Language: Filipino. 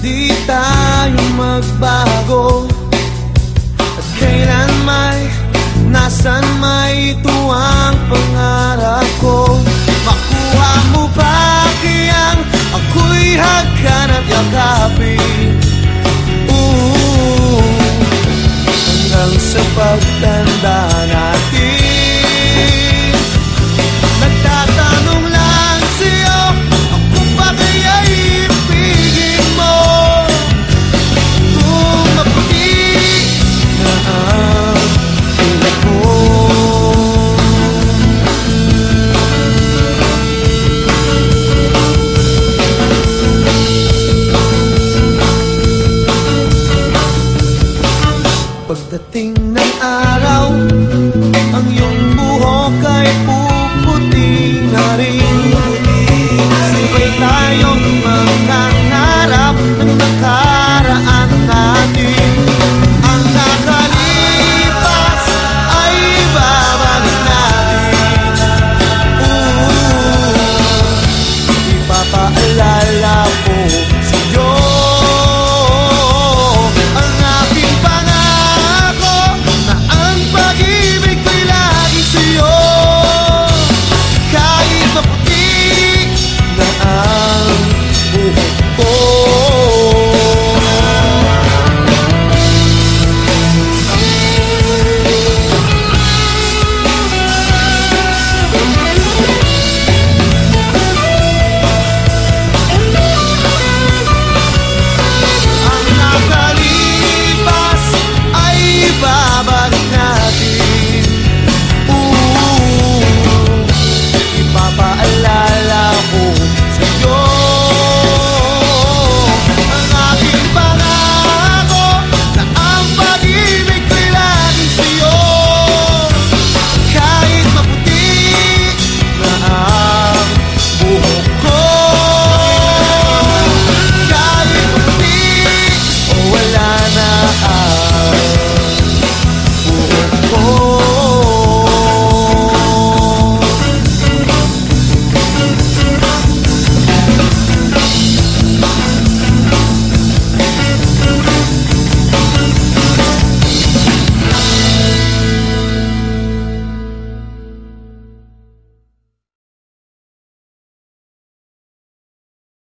Di tayo magbago.